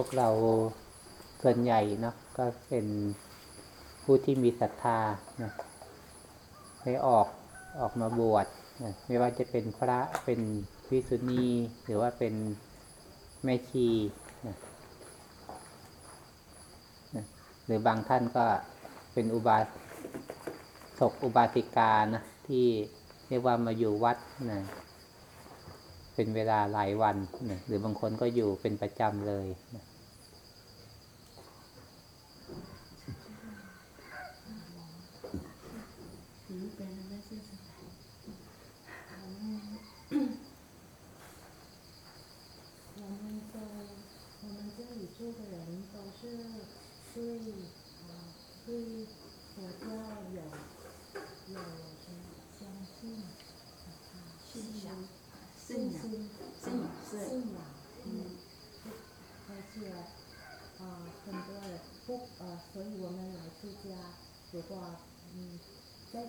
วกเราส่วนใหญ่เนาะก็เป็นผู้ที่มีศรัทธานะให้ออกออกมาบวชนะไม่ว่าจะเป็นพระเป็นพิสุณีหรือว่าเป็นแม่ชีนะนะหรือบางท่านก็เป็นอุบาสกอุบาสิกานะที่เรียกว่ามาอยู่วัดนะเป็นเวลาหลายวันนะหรือบางคนก็อยู่เป็นประจำเลยนะ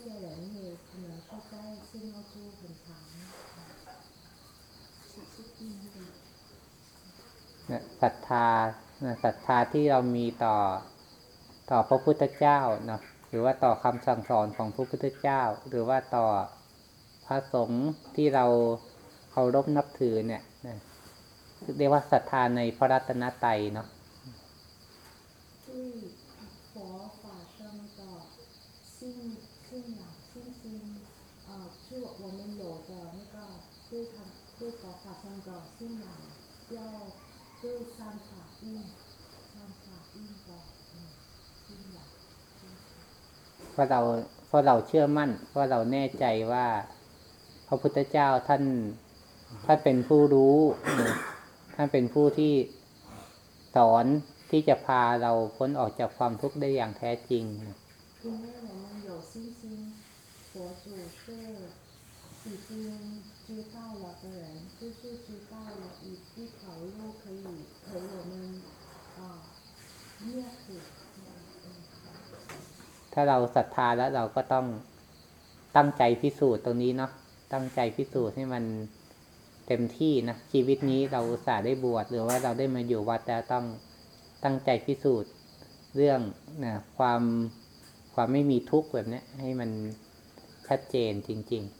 เนือผู้ใกล้าเนฐานศรัทธาศรัทธาที่เรามีต่อต่อพระพุทธเจ้าเนาะหรือว่าต่อคำสั่งสอนของพระพุทธเจ้า หรือว่าต่อพระสงฆ์ที่เราเคารพนับถือเนี่ยเรียกว่าศรัทธาในพระรัตนตรัยเนาะ 信心，呃，是我们有的那个对他对佛法上的信仰，要对三法印三法印的嗯信仰。 เพราะเราเพราะเราเชื่อมั่น เพราะเราแน่ใจว่า พระพุทธเจ้าท่านท่านเป็นผู้รู้นะท่านเป็นผู้ที่สอนที่จะพาเราพ้นออกจากความทุกข์ได้อย่างแท้จริงนะ 已经知道了的人，就是知道了一一条路可以陪我们啊灭苦。 ถ้าเราศรัทธาแล้วเราก็ต้องตั้งใจพิสูจน์ตรงนี้เนาะตั้งใจพิสูจน์ให้มันเต็มที่นะชีวิตนี้เราอุตส่าห์ได้บวชหรือว่าเราได้มาอยู่วัดแล้วต้องตั้งใจพิสูจน์เรื่องนะความความไม่มีทุกข์แบบเนี้ยให้มันชัดเจนจริง 不不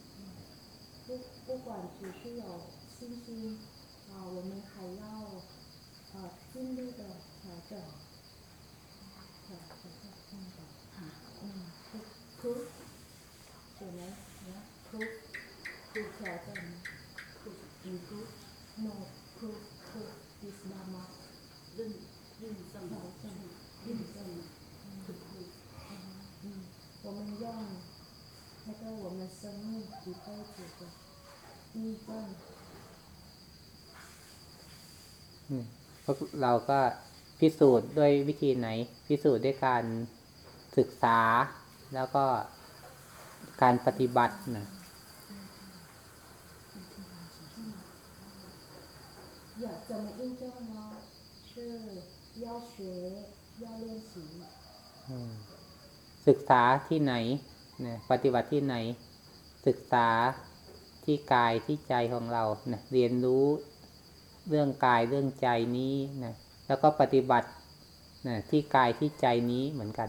管局是有信心啊，我们还要呃尽力的调整，调整那个嗯，prove 什么？prove to 调整，prove improve no prove prove this dharma 认认证调整认证 to prove 嗯，我们用那个我们生命一辈子的。 พวกเราก็พิสูจน์ด้วยวิธีไหน พิสูจน์ด้วยการศึกษา แล้วก็การปฏิบัตินะ 要怎么印证呢？是要学，要练习。 อืมศึกษาที่ไหนนะปฏิบัติที่ไหน ศึกษา ที่กายที่ใจของเรานะเรียนรู้เรื่องกายเรื่องใจนี้นะแล้วก็ปฏิบัตินะที่กายที่ใจนี้เหมือนกัน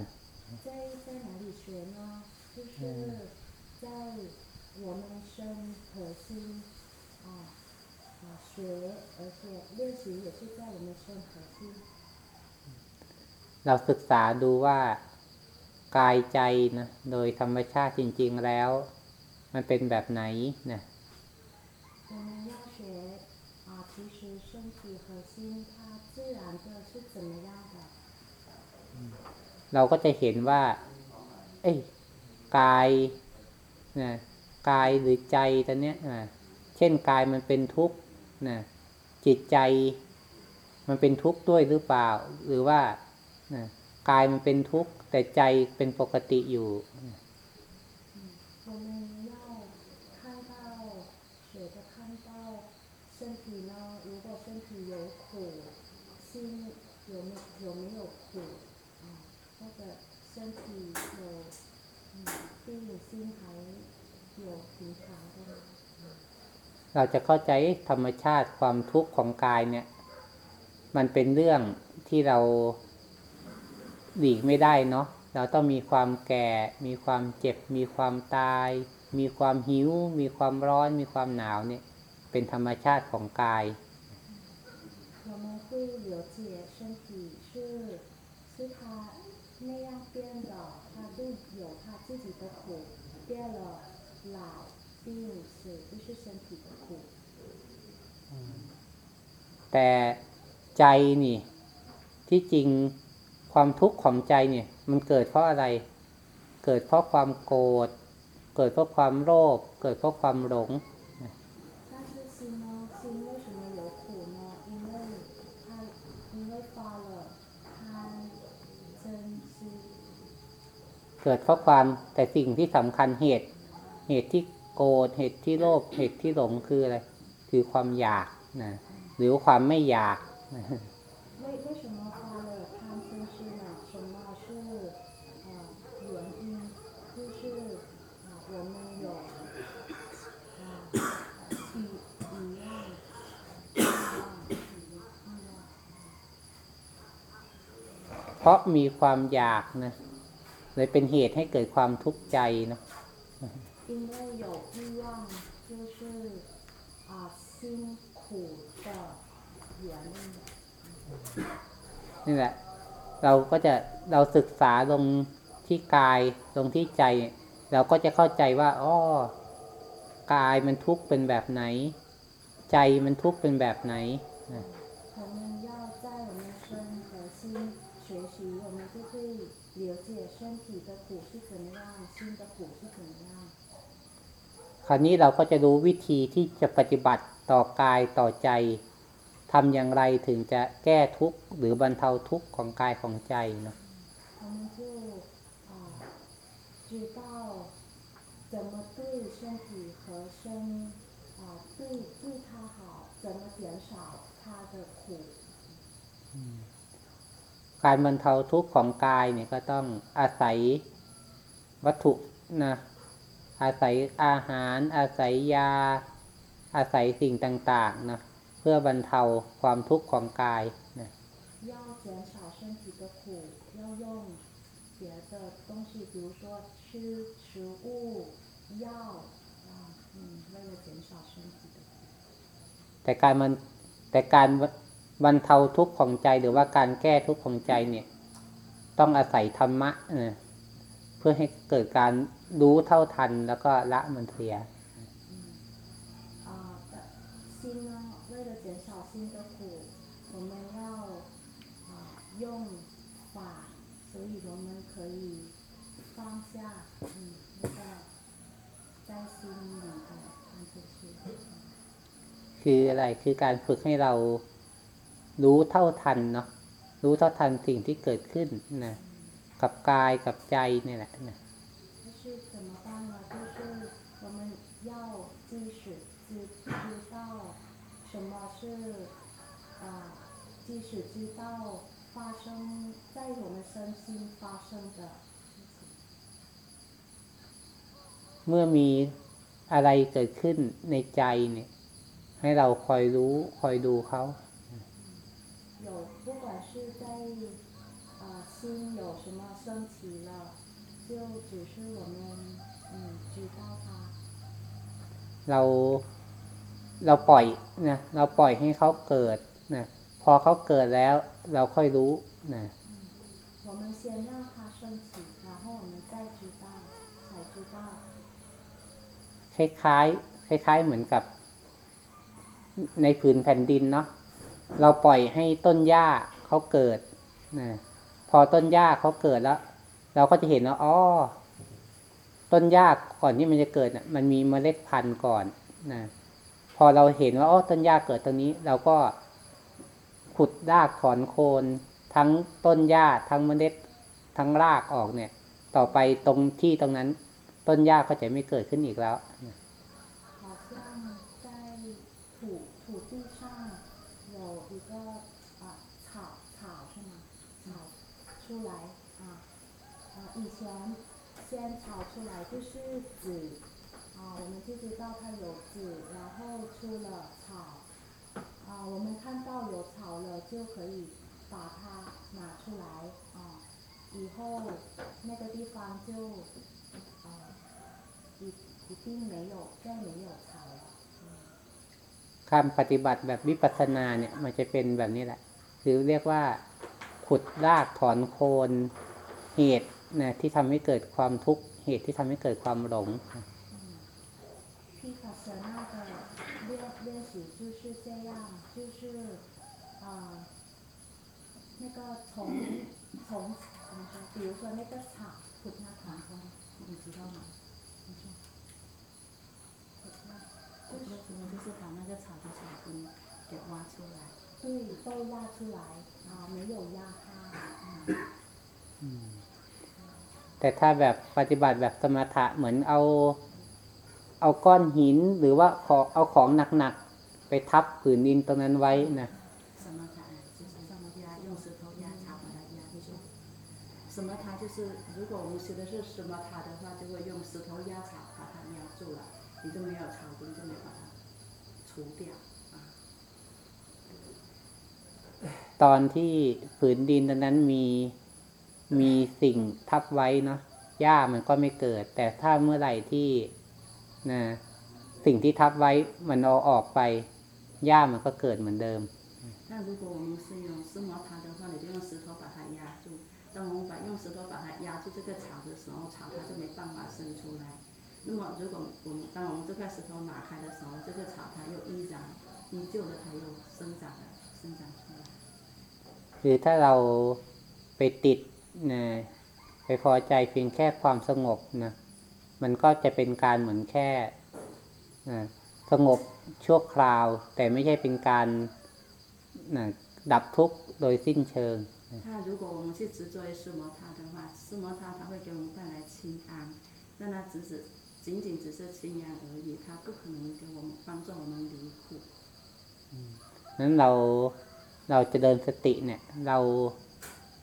เราศึกษาดูว่ากายใจนะโดยธรรมชาติจริง ๆแล้ว มันเป็นแบบไหนนะเราก็จะเห็นว่า เอ้ยกายนะกายหรือใจตอนเนี้ยอ่เช่นกายมันเป็นทุกข์นะจิตใจมันเป็นทุกข์ด้วยหรือเปล่า หรือว่านะกายมันเป็นทุกข์แต่ใจเป็นปกติอยู่นะ เราจะเข้าใจธรรมชาติความทุกข์ของกายเนี่ย มันเป็นเรื่องที่เราหลีกไม่ได้เนาะเราต้องมีความแก่ มีความเจ็บ มีความตาย มีความหิว มีความร้อน มีความหนาวเนี่ย เป็นธรรมชาติของกาย 我们会了解身体是是它那样变的，它就有它自己的苦，变了老病死，就是身体 แต่ใจนี่ ที่จริงความทุกข์ของใจเนี่ย มันเกิดเพราะอะไร เกิดเพราะความโกรธ เกิดเพราะความโลภ เกิดเพราะความหลงเกิดเพราะความแต่สิ่งที่สำคัญเหตุ เหตุที่โกรธเหตุที่โลภเหตุที่หลงคืออะไร คือความอยากนะ หรือความไม่อยากนะ 为为什么发了贪嗔痴呢？什么是呃原因？就是啊、我们有啊欲欲望，欲望，欲望。 เพราะมีความอยากนะเลยเป็นเหตุให้เกิดความทุกข์ใจนะ 因为有欲望，就是啊辛苦的原因。 นี่แหละ เราก็จะเราศึกษาลงที่กายลงที่ใจ เราก็จะเข้าใจว่าอ๋อกายมันทุกข์เป็นแบบไหน ใจมันทุกข์เป็นแบบไหนคราวนี้เราก็จะรู้วิธีที่จะปฏิบัติต่อกายต่อใจ ทำอย่างไรถึงจะแก้ทุกข์หรือบรรเทาทุกข์ของกายของใจเนาะ 我们就啊、知道怎么对身体和身啊、对对它好，怎么减少它的苦。 การบรรเทาทุกข์ของกายเนี่ยก็ต้องอาศัยวัตถุนะอาศัยอาหาร อาศัยยา อาศัยสิ่งต่างๆนะ เพื่อบรรเทาความทุกข์ของกายนะ 要减少身体的苦，要用别的东西，比如说吃食物、药啊，嗯，为了减少身体的苦。 แต่การมันแต่การบรรเทาทุกข์ของใจหรือว่าการแก้ทุกข์ของใจเนี่ย ต้องอาศัยธรรมะนะเพื่อให้เกิดการรู้เท่าทันแล้วก็ละมันเสีย คืออะไรคือการฝึกให้เรารู้เท่าทันเนาะรู้เท่าทันสิ่งที่เกิดขึ้นนะกับกายกับใจนี่แหละนะ 就是怎么办呢？就是我们要即使知知道什么是啊、即使知道发生在我们身心发生的事情。 เมื่อมีอะไรเกิดขึ้นในใจเนี่ย ให้เราคอยรู้คอยดูเขา 有不管是在啊、心有什么升起了，就只是我们嗯知道它。 เราเราปล่อยนะเราปล่อยให้เขาเกิดนะพอเขาเกิดแล้ว เราค่อยรู้นะ 我们先让它升起，然后我们再知道，才知道。 คล้ายๆคล้าย ๆ เหมือนกับ ในผืนแผ่นดินเนาะเราปล่อยให้ต้นหญ้าเขาเกิดนะพอต้นหญ้าเขาเกิดแล้ว เราก็จะเห็นว่าอ๋อต้นหญ้าก่อนที่มันจะเกิดน่ะมันมีเมล็ดพันธุ์ก่อนนะพอเราเห็นว่าอ๋อต้นหญ้าเกิดตรงนี้ เราก็ขุดรากถอนโคนทั้งต้นหญ้าทั้งเมล็ดทั้งรากออกเนี่ย ต่อไปตรงที่ตรงนั้น ต้นหญ้าก็จะไม่เกิดขึ้นอีกแล้ว好先草出来就是籽啊，我们就知道它有籽，然后出了草啊，我们看到有 草了，就可以把它拿出来啊，以后那个地方就呃一一定没有再没有草了。 การปฏิบัติแบบวิปัสสนาเนี่ย มันจะเป็นแบบนี้แหละ หรือเรียกว่า ขุดรากถอนโคนเหตุ นะที่ทำให้เกิดความทุกข์เหตุที่ทำให้เกิดความหลง p i c a s s 那个练练习就是这样，就是呃那个从从怎么说？比如说那个草，ขุดหน้าถอนโคน你知道吗？你说ขุดหน้า我说什么就是把那个草的草根给挖出来。对，都挖出来啊，没有压 แต่ถ้าแบบปฏิบัติแบบสมถะเหมือนเอา เอาก้อนหินหรือว่าขอเอาของหนักๆ ไปทับผืนดินตรงนั้นไว้นะ 什么塔就是什么压，用石头压草把它压住。什么塔就是，如果我们学的是什么塔的话，就会用石头压草把它压住了，你就没有草根，就没把它除掉啊。 ตอนที่ผืนดินตรงนั้นมี มีสิ่งทับไว้เนาะหญ้ามันก็ไม่เกิด แต่ถ้าเมื่อไหร่ที่นะสิ่งที่ทับไว้มันเอาออกไปหญ้ามันก็เกิดเหมือนเดิม 那如果我们是用石磨塔的话，你就用石头把它压住。当我们把用石头把它压住这个草的时候，草它就没办法生出来。那么如果我们当我们这块石头拿开的时候，这个草它又依然依旧的它又生长了，生长出来。 คือถ้าเราไปติด นะไปพอใจเพียงแค่ความสงบนะมันก็จะเป็นการเหมือนแค่นะสงบชั่วคราว แต่ไม่ใช่เป็นการนะดับทุกข์โดยสิ้นเชิง 它如果我们去执着于石磨塔的话，石磨塔它会给我们带来清安，但它只是仅仅只是清安而已，它不可能给我们帮助我们离苦。 นั้นเราเราจะเดินสติเนี่ย เรา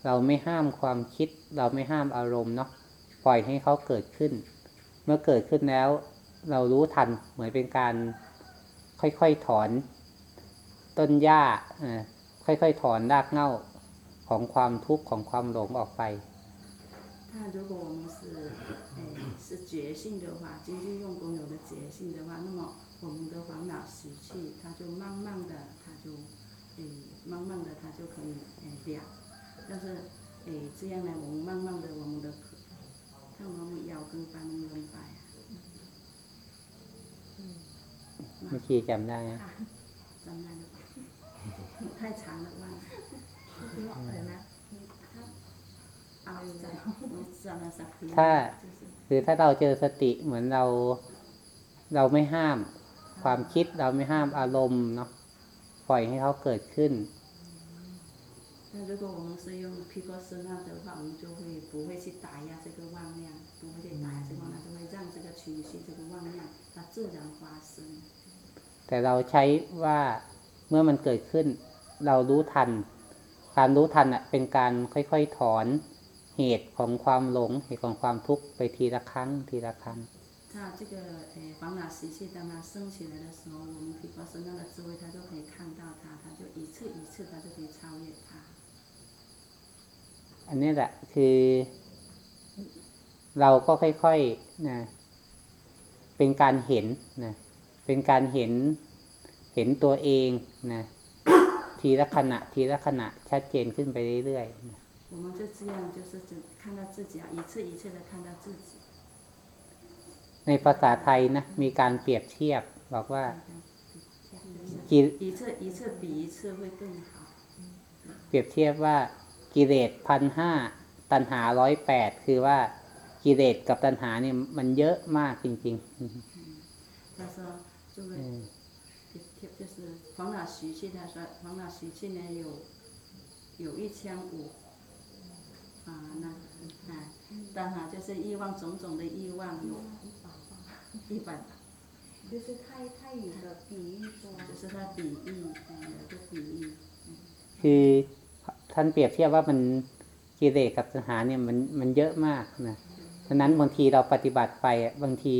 เราไม่ห้ามความคิด เราไม่ห้ามอารมณ์เนาะปล่อยให้เขาเกิดขึ้น เมื่อเกิดขึ้นแล้ว เรารู้ทันเหมือนเป็นการค่อยๆถอน ต้นหญ้าอ่าค่อยๆถอนรากเหง้าของความทุกข์ของความหลงออกไป 那如果我们是，诶、是觉性的话，精进用功有了觉性的话，那么我们的烦恼习气，它就慢慢的，它就，诶、慢慢的它就可以，诶、了。 但是，诶、这样呢，我们慢慢的，我们的，看我们腰跟斑能白啊， เมื่อกี้จำได้นะ จำได้หรือเปล่า太长了忘了。不要可能你他เอาใจจำมาสักที ถ้า คือถ้าเราเจอสติเหมือนเรา เราไม่ห้าม ความคิดเราไม่ห้ามอารมณ์เนาะปล่อยให้เขาเกิดขึ้น 那如果我们是用皮克斯那的话，我们就会不会去打压这个妄量，不会去打压这个妄量，就会让这个情绪、这个妄量它自然发生。 แต่เราใช้ว่าเมื่อมันเกิดขึ้น เรารู้ทัน การรู้ทันอ่ะ เป็นการค่อยๆถอนเหตุของความหลง เหตุของความทุกข์ไปทีละครั้ง ทีละครั้ง 它这个诶烦恼习气当它升起来的时候，我们皮克斯那个智慧，它就可以看到它，它就一次一次，它就可以超越它。 อันนี้แหละคือ เราก็ค่อยๆนะเป็นการเห็นนะเป็นการเห็นเห็นตัวเองนะทีละขณะ ทีละขณะชัดเจนขึ้นไปเรื่อยๆนะ 我们就这样，就是只看到自己啊，一次一次的看到自己。 ในภาษาไทยนะมีการเปรียบเทียบ บอกว่า กิ 一次一次比一次会更好。 เปรียบเทียบว่า กิเลสพันห้าตัณหาร้อยแปดคือว่ากิเลสกับตัณหาเนี่ยมันเยอะมากจริง 他说，就 ๆ 会 อืม 就是烦恼习气，他说烦恼习气呢有有一千五啊，那啊，当然就是欲望种种的欲望有一百，就是泰泰语的比喻说，就是他比喻，嗯，有个比喻， คือ ท่านเปรียบเทียบว่ามันกิเลสกับตัณหาเนี่ยมันมันเยอะมากนะฉะนั้นบางทีเราปฏิบัติไปอะบางที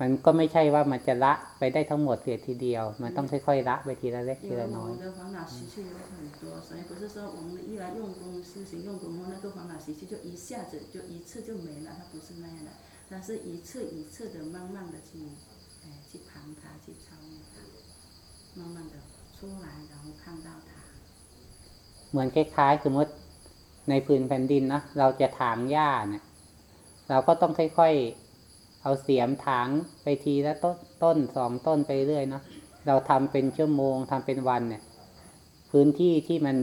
ม มันก็ไม่ใช่ว่ามันจะละไปได้ทั้งหมดเสียทีเดียว มันต้องค่อยๆละไปทีละเล็ก 因 ที 为 ละ 我 น้อย 们的烦恼习气有很多，所以不是说我们一来用功修行用功后，那个烦恼习气就一下子就一次就没了，它不是那样的，它是一次一次的慢慢的去，哎，去盘它，去超越它，慢慢的出来，然后看到它。 เหมือนคล้ายๆสมมติในพื้นแผ่นดินนะเราจะถางหญ้าเนี่ย เราก็ต้องค่อยๆ เอาเสียมถางไปทีละต้นต้นสองต้นไปเรื่อยเนาะเราทำเป็นชั่วโมงทำเป็นวันเนี่ย พื้นที่ที่มัน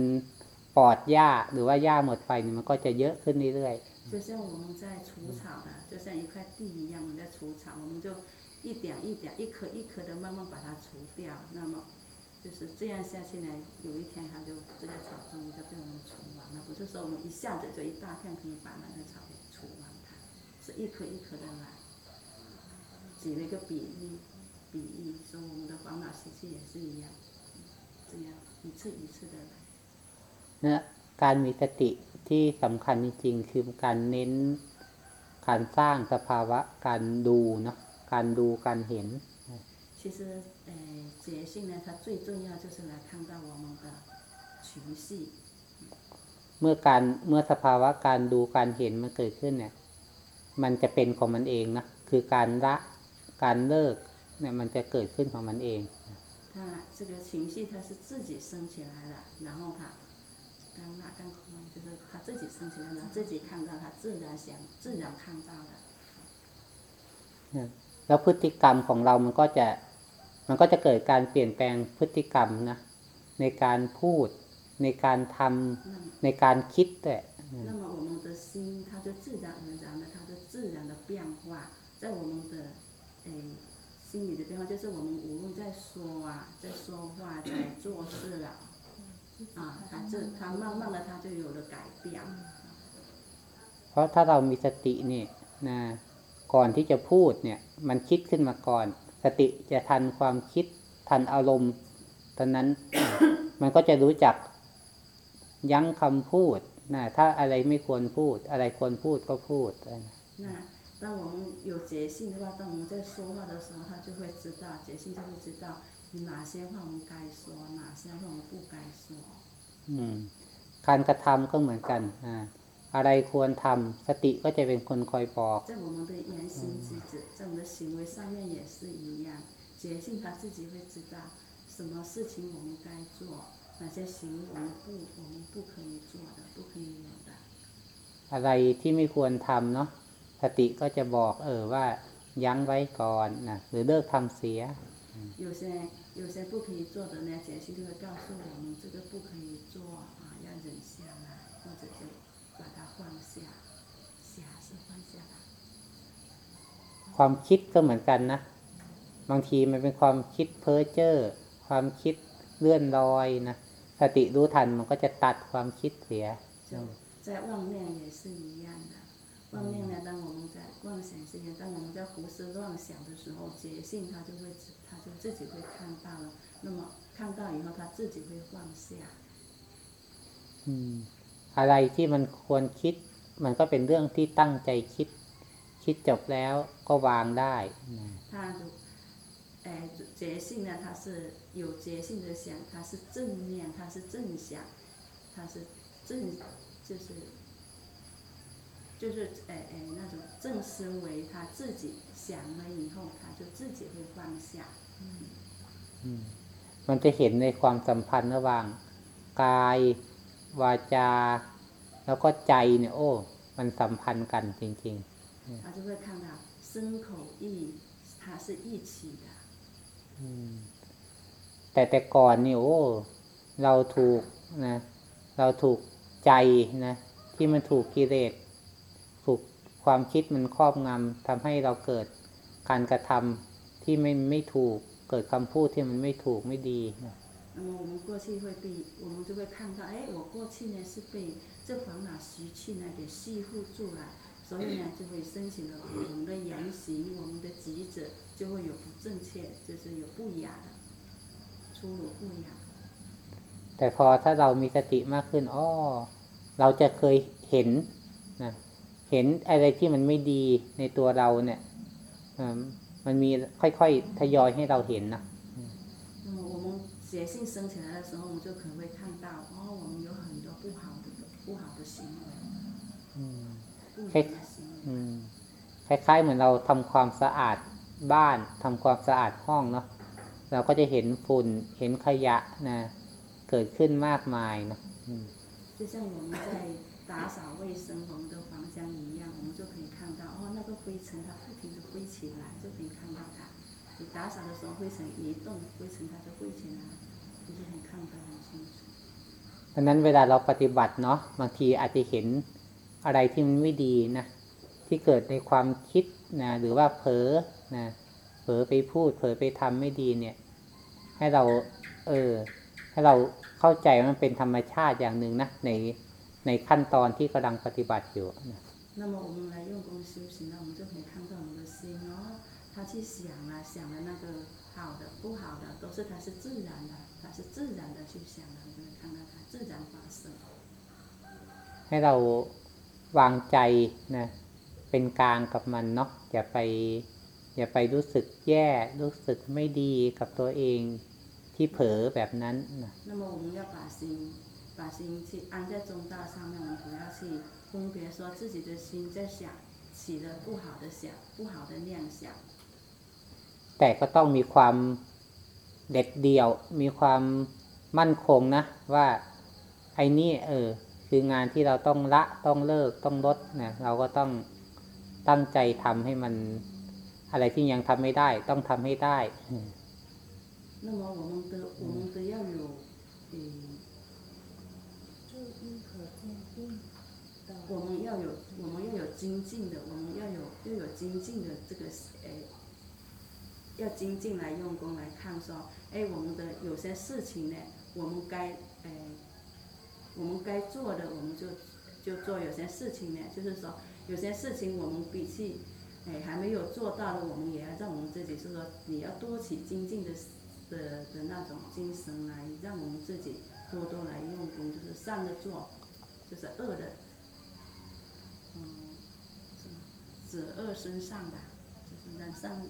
ปลอดหญ้าหรือว่าหญ้าหมดไปเนี่ยมันก็จะเยอะขึ้นเรื่อย 就像我们在除草的，就像一块地一样，我们在除草，我们就一点一点、一颗一颗的慢慢把它除掉。那么 就是这样下去呢，有一天它就这个草终于就被我们除完了，不是说我们一下子就一大片可以把那个草给除完它，是一颗一颗的来，举了一个比喻，比喻说我们的烦恼习气也是一样，这样一次一次的来。 ๆนะการมีสติที่สำคัญจริงๆ คือการเน้นการสร้างสภาวะการดูเนาะการดูการเห็น 其实，呃，觉性呢，它最重要就是来看到我们的情绪。 เมื่อการเมื่อสภาวะการดูการเห็นมันเกิดขึ้นเนี่ย มันจะเป็นของมันเองนะคือการละการเลิกเนี่ยมันจะเกิดขึ้นของมันเอง 它这个情绪它是自己升起来的，然后它刚那刚空，就是它自己升起来的，自己看到，它自然想，自然看到的。 แล้วพฤติกรรมของเรามันก็จะ มันก็จะเกิดการเปลี่ยนแปลงพฤติกรรมนะในการพูด ในการทำ 那么， ในการคิดด้วย 那么我们的心，它就自然而然的，它就自然的变化，在我们的，诶，心里的变化，就是我们无论在说啊，在说话，在做事啊，啊，它这它慢慢的它就有了改变。 เพราะถ้าเรามีสติเนี่ยนะก่อนที่จะพูดเนี่ย มันคิดขึ้นมาก่อน สติจะทันความคิดทันอารมณ์ ตอนนั้น มันก็จะรู้จักยั้งคำพูดนะถ้าอะไรไม่ควรพูด อะไรควรพูดก็พูดอะไรนะ 那当我们有觉性的话，当我们在说话的时候，他就会知道，觉性就会知道哪些话我们该说，哪些话我们不该说。 อืม การกระทำก็เหมือนกันอ่า อะไรควรทำสติก็จะเป็นคนคอยบอก 在我们的言行举止，在我们的行为上面也是一样，觉性他自己会知道什么事情我们该做，哪些行为我们不我们不可以做的，不可以有的。 อะไรที่ไม่ควรทำเนาะสติก็จะบอก เออว่า ยั้งไว้ก่อนนะหรือเลิกทำเสีย 有些有些不可以做的呢，觉性就会告诉我们这个不可以做啊，要忍下来，或者就把它 放下，下是放下来。 ความคิดก็เหมือนกันนะ บางทีมันเป็นความคิดเพ้อเจ้อความคิดเลื่อนลอยนะสติรู้ทันมันก็จะตัดความคิดเสีย 就在妄念也是一样的，妄念呢，当我们在妄想之间，当我们在胡思乱想的时候，觉性它就会知，它就自己会看到了。那么看到以后，它自己会放下。 อืม อะไรที่มันควรคิด มันก็เป็นเรื่องที่ตั้งใจคิด คิดจบแล้วก็วางได้นะ 它就，哎，觉性呢，它是有觉性的想，它是正念，它是正想，它是正，就是。就是哎哎那种正思维，他自己想了以后，他就自己会放下。 อืม มันจะเห็นในความสัมพันธ์ระหว่างกาย วาจา แล้วก็ใจเนี่ย โอ้ มันสัมพันธ์กันจริง ๆ 他就会看到身口意，它是一起的。 อืมแต่แต่ก่อนนี่โอ้เราถูกนะ เราถูกใจนะ ที่มันถูกกิเลสถูกความคิดมันครอบงำทำให้เราเกิดการกระทำที่ไม่ไม่ถูกเกิดคำพูดที่มันไม่ถูกไม่ดีนะ 那么我们过去会被，我们就会看到，哎，我过去呢是被这烦恼习气呢给束缚住了，所以呢就会升起了我们的言行，我们的举止就会有不正确，就是有不雅的，出入不雅。 แต่พอถ้าเรามีสติมากขึ้นอ้อเราจะเคยเห็นนะเห็นอะไรที่มันไม่ดีในตัวเราเนี่ยอืม มันมีค่อยๆทยอยให้เราเห็นนะ 那么 我们觉性升起来的时候，我们就可能会看到，哦，我们有很多不好的不好的行为， อืม 不良的行为。 อืมคล้ายๆเหมือนเราทำความสะอาดบ้านทำความสะอาดห้องเนาะเราก็จะเห็นฝุ่นเห็นขยะนะ เกิดขึ้นมากมายเนาะอืม 就像我们在打扫卫生我们的房间一样，我们就可以看到，哦，那个灰尘它不停的飞起来，就可以看到它。 你打扫的时候，灰尘一动，灰尘它就飞起来，你就可以看得很清楚。 ดังนั้นเวลาเราปฏิบัติเนาะบางทีอาจจะเห็นอะไรที่มันไม่ดีนะ ที่เกิดในความคิดนะหรือว่าเผลอนะเผลอไปพูด เผลอไปทำไม่ดีเนี่ย ให้เรา เออ ให้เราเข้าใจว่ามันเป็นธรรมชาติอย่างหนึ่งนะในในขั้นตอนที่กำลังปฏิบัติอยู่นะ 那么我们来用功修行呢，我们就可以看到我们的心哦， 他去想啊，想的那个好的、不好的，都是它是自然的，它是自然的去想的，我们可以看到它自然发生。 ให้เราวางใจนะเป็นกลางกับมันเนาะอย่าไป อย่าไปรู้สึกแย่รู้สึกไม่ดีกับตัวเองที่เผลอแบบนั้นนะ 那么我们要把心把心去安在中道上面，我们不要去分别说自己的心在想起了不好的想、不好的念想。 แต่ก็ต้องมีความเด็ดเดี่ยว มีความมั่นคงนะ ว่าไอ้นี่เออ คืองานที่เราต้องละต้องเลิกต้องลดนะเราก็ต้องตั้งใจทำให้มัน อะไรที่ยังทำไม่ได้ ต้องทำให้ได้อืม 那么我们的我们的要有，嗯，注意和坚定的我们要有我们要有精进的，我们要有要有精进的这个诶， 要精进来用功来看说，哎，我们的有些事情呢，我们该诶，我们该做的我们就就做，有些事情呢，就是说有些事情我们比起哎还没有做到的，我们也要让我们自己是说，你要多起精进的的的那种精神来，让我们自己多多来用功，就是善的做，就是恶的。嗯，是吧止恶身上吧，就是让上，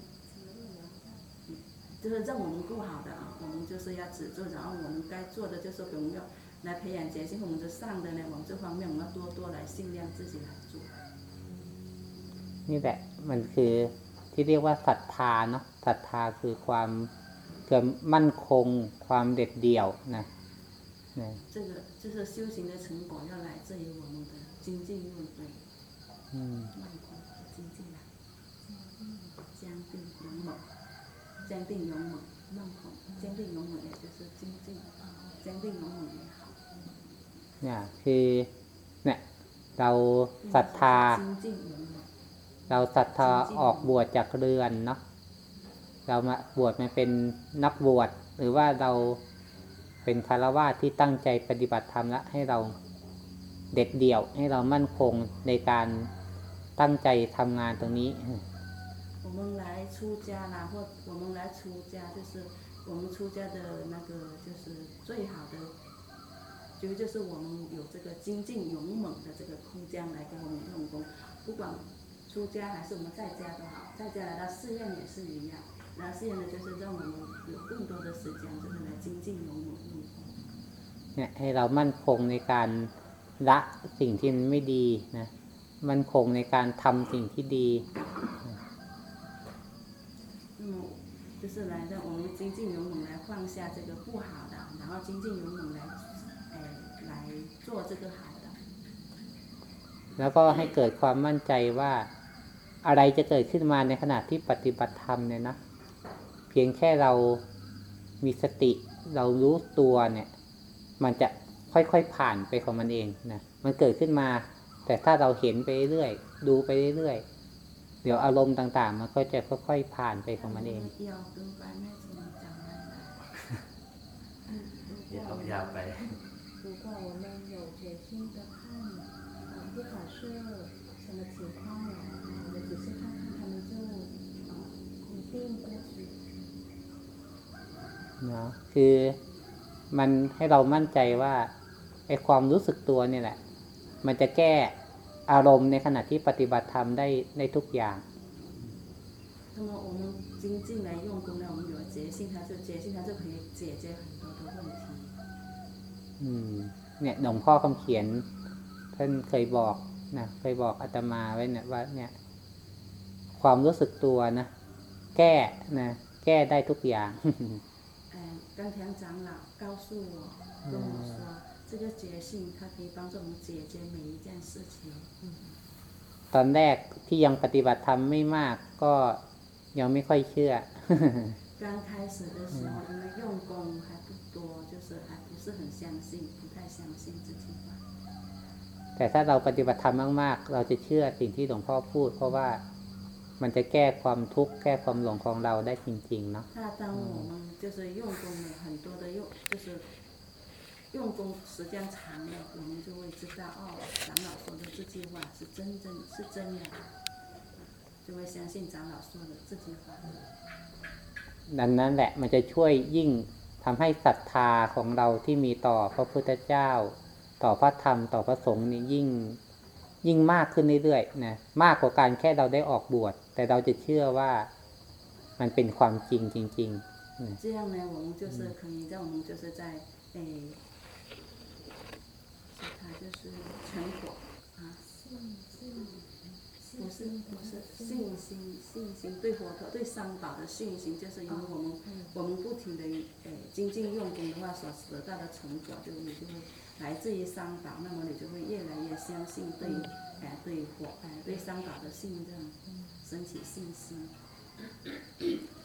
就是让我们不好的啊，我们就是要止住，然后我们该做的就是我们要来培养决心，我们的上的呢，往这方面我们要多多来训练自己来做。 นี่แหละ มันคือที่เรียกว่าศรัทธาเนาะศรัทธาคือความเกิดมั่นคง ความเด็ดเดี่ยวนะนะ 这个就是修行的成果，要来自于我们的精进用对， อืม 慢空精进啊，坚定勇猛， 坚定勇猛，慢空，坚定勇猛也就是精进，坚定勇猛也好。 เนี่ยคือเนี่ยเราศรัทธา 精进勇猛。 เราศรัทธาออกบวชจากเรือนเนาะเรามาบวชมาเป็นนักบวช หรือว่าเราเป็นคารวาสที่ตั้งใจปฏิบัติธรรมแล้วให้เราเด็ดเดี่ยว ให้เรามั่นคงในการตั้งใจทำงานตรงนี้ 我们来出家啦，或我们来出家，就是我们出家的那个，就是最好的，就就是我们有这个精进勇猛的这个空间来给我们用功，不管出家还是我们在家都好，在家来到寺院也是一样。然后寺院呢，就是让我们有更多的时间，就是来精进勇猛用功。 เนี่ยให้เรามั่นคงในการละสิ่งที่มันไม่ดีนะ มั่นคงในการทำสิ่งที่ดี 就是来让我们精进勇猛来放下这个不好的，然后精进勇猛来，哎，来做这个好的。 แล้วก็ให้เกิดความมั่นใจว่าอะไรจะเกิดขึ้นมาในขณะที่ปฏิบัติธรรมเนี่ยนะ เพียงแค่เรามีสติ เรารู้ตัวเนี่ย มันจะค่อยๆผ่านไปของมันเองนะ มันเกิดขึ้นมา แต่ถ้าเราเห็นไปเรื่อยๆ ดูไปเรื่อยๆ เดี๋ยวอารมณ์ต่างๆ มันก็จะค่อยๆผ่านไปของมันเอง 要跟白妹子们讲来来。 เดี๋ยวผมยาวไป 如果我们有决心的看，呃，不管是什么情况呢，我们只是看看他们就呃一定过去。 เนาะคือมันให้เรามั่นใจว่าไอความรู้สึกตัวเนี่ยแหละ มันจะแก้ อารมณ์ในขณะที่ปฏิบัติธรรมได้ได้ทุกอย่าง 那 那么我们精进来用功呢，我们有了觉性，它就觉性，它就可以解决很多的问题。 อืม เนี่ยหลวงพ่อคำเขียนท่านเคยบอกนะเคยบอกอาตมาไว้เนี่ยว่า เนี่ย ความรู้สึกตัวนะแก้นะแก้ได้ทุกอย่าง 哎，刚才长老告诉我，跟我说， 这个觉性它可以帮助我们解决每一件事情。 ตอนแรกที่ยังปฏิบัติธรรมไม่มาก ก็ยังไม่ค่อยเชื่อ 刚开始的时候，因为用功还不多，就是还不是很相信，不太相信这句话。 แต่ถ้าเราปฏิบัติธรรมมาก ๆ เราจะเชื่อสิ่งที่หลวงพ่อพูด เพราะว่ามันจะแก้ความทุกข์แก้ความหลงของเราได้จริง ๆ เนาะ 那当我们就是用功了很多的用，就是 用功时间长了，我们就会知道哦，长老说的这句话是真真是真的，就会相信长老说的这句话。 ดังนั้นแหละมันจะช่วยยิ่งทำให้ศรัทธาของเราที่มีต่อพระพุทธเจ้า ต่อพระธรรมต่อพระสงฆ์นี่ยิ่งยิ่งมากขึ้นเรื่อยๆนะมากกว่าการแค่เราได้ออกบวช แต่เราจะเชื่อว่ามันเป็นความจริงจริง 这样呢，我们就是可以让我们就是在诶， 是它就是成果啊，不是不是信心信心对佛陀对三宝的信心，就是因为我们、我们不停的呃精进用功的话所得到的成果，就你就会来自于三宝，那么你就会越来越相信对呃对佛呃对三宝的信任，升起信心。